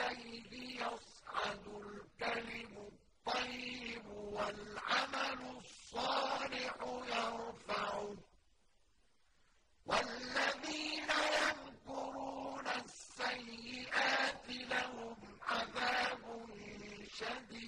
إليه يصعد الكلم الطيب والعمل الصالح يرفعه. والذين يمكرون السيئات لهم عذاب شديد.